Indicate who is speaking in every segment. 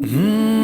Speaker 1: اللہ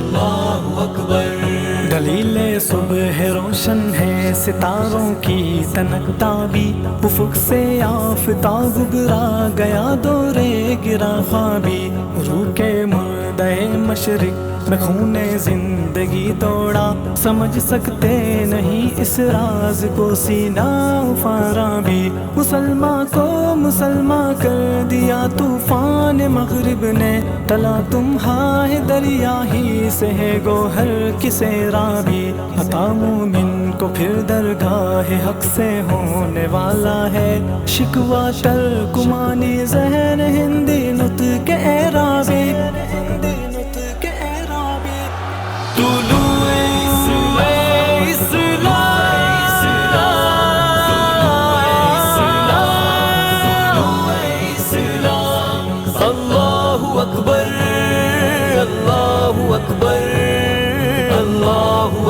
Speaker 1: اللہ اکبر
Speaker 2: دلیل صبح روشن ہے، ستاروں کی تنکتا بھی افق سے آفتاب گرا گیا دورے گرا خوابی رو کے مردے مشرق میں خون زندگی دوڑا سمجھ سکتے نہیں اس راز کو سینہ افارا بھی مسلمان کو مسلمان کر دیا طوفان مغرب نے۔ تلا تم ہائے دریا ہی سے ہے گوہر کسے رابی۔ عطا مومن کو پھر درگاہ حق سے ہونے والا ہے۔ شکوا تر کمانی ذہن ہندی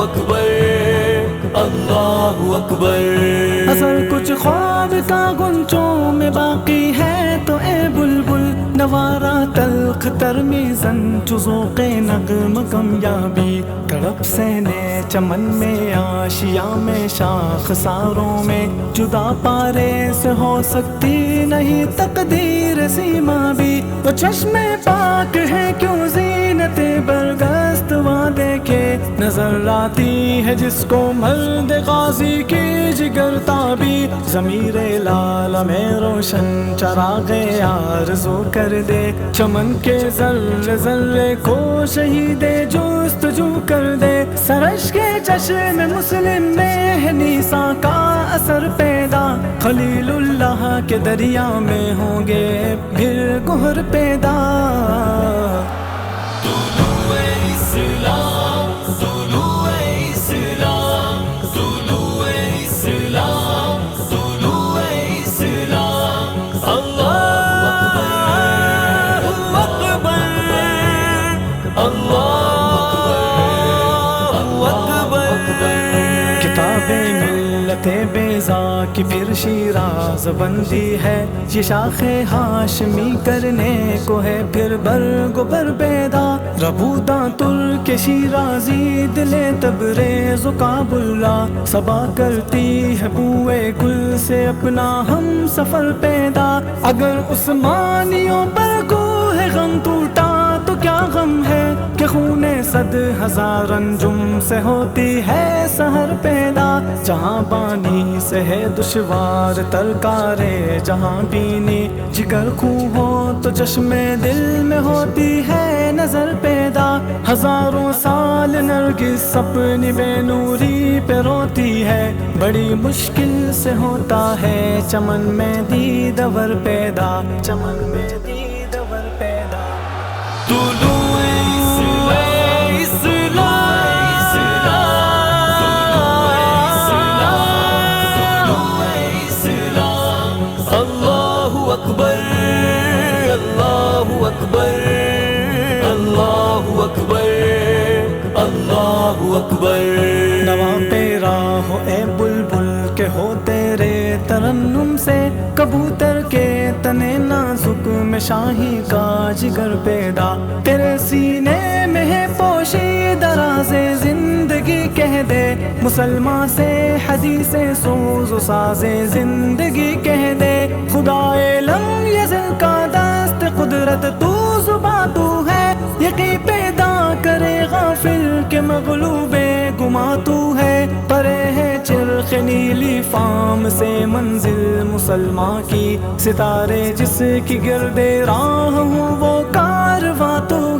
Speaker 1: اکبر اللہ اکبر۔
Speaker 2: اثر کچھ خواب کا گنچوں میں باقی ہے تو اے بلبل نوارا تلخ ترمیزن چزوق نغم کمیابی تڑپ سے نے چمن میں آشیا میں، شاخ ساروں میں۔ جدا پارے سے ہو سکتی نہیں تقدیر سیما بھی۔ وہ چشم پاک ہے کیوں زینت برگست؟ وہاں دیکھے نظر آتی ہے جس کو مرد غازی کی جگر تابی، ضمیر لال میں روشن چراغ آرزو کر دے۔ چمن کے ذرے ذرے کو شہید جوستجو کر دے۔ سرش کے چشم مسلم میں ہے نیسا کا اثر پیدا۔ خلیل اللہ کے دریا میں ہوں گے، پھر گہر پیدا۔
Speaker 1: طلوع اسلام
Speaker 2: ملت بیزا کی پھر شیراز بندی ہے۔ یہ شاخ ہاشمی کرنے کو ہے، پھر برگ بر بیدا۔ ربودا ترک شیرازی دل تبریز و کابلا سبا کرتی ہے بوئے گل سے اپنا ہم سفر پیدا۔ اگر عثمانیوں پر کو ہے غم ٹوٹا صد ہزار انجم سے ہوتی ہے سہر پیدا۔ جہاں بانی سے ہے دشوار ترکارے جہاں بینی جگر خو ہو تو چشم دل میں ہوتی ہے نظر پیدا۔ ہزاروں سال نرگس اپنی بے نوری پہ روتی ہے۔ بڑی مشکل سے ہوتا ہے چمن میں دیدور پیدا۔ چمن میں
Speaker 1: اللہ اکبر اللہ اکبر اللہ اکبر اللہ اکبر.
Speaker 2: نوا پیرا ہو اے بلبل کے ہو تیرے ترنم سے کبوتر کے تنے نازک میں شاہی کا جگر پیدا. تیرے سینے میں ہے پوشی دراز زندگی کہہ دے. مسلمان سے حدیث سوز و ساز زندگی کہہ دے. خدا لم یزل کا دست، قدرت تو زباں تو ہے، یقین پیدا کرے غافل کے مغلوب گما تو ہے۔ پرے ہے چرخ نیلی فام سے منزل مسلمان کی، ستارے جس کی گرد راہ ہوں وہ کارواں تو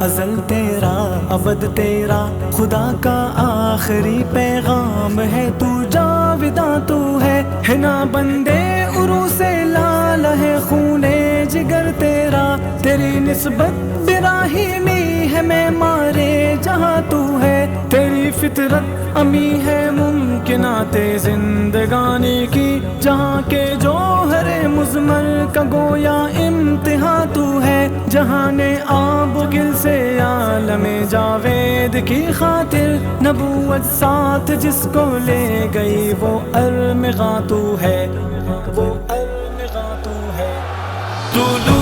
Speaker 2: ازل تیرا ابد تیرا، خدا کا آخری پیغام ہے، تو جاویدا تو ہے ہنا بندے ارو سے لال ہے، خون جگر تیرا، تیری نسبت براہی میں ہے، میں مارے جہاں تو ہے، تیری فطرت امی ہے، مو ممکنات زندگانی کی، جہاں کے جو ہر مزمر کا گویا امتحان تو ہے، جہاں نے آب و گل سے عالم جاوید کی خاطر نبوت ساتھ جس کو لے گئی، وہ ارمغا تو ہے، وہ ارمغا تو ہے۔
Speaker 1: طلوع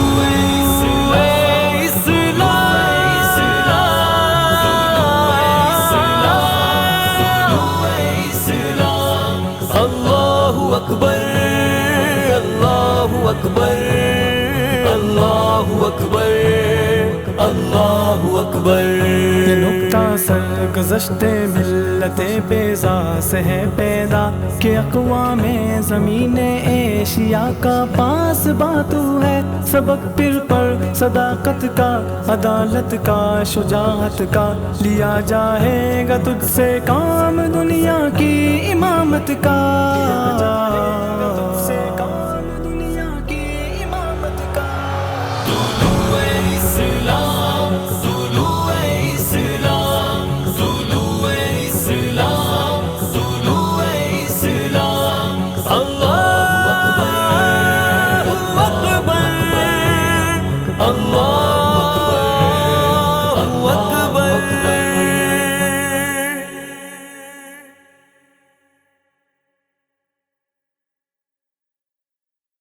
Speaker 1: اکبر۔
Speaker 2: یہ نقطہ سر گزشت ملت بیزا سے ہے پیدا کہ اقوام زمین ایشیا کا پاس باتو ہے۔ سبق پھر پر صداقت کا عدالت کا شجاعت کا۔ لیا جائے گا تجھ سے کام دنیا کی امامت کا۔ سے کام دنیا کی امامت کا۔
Speaker 1: Allah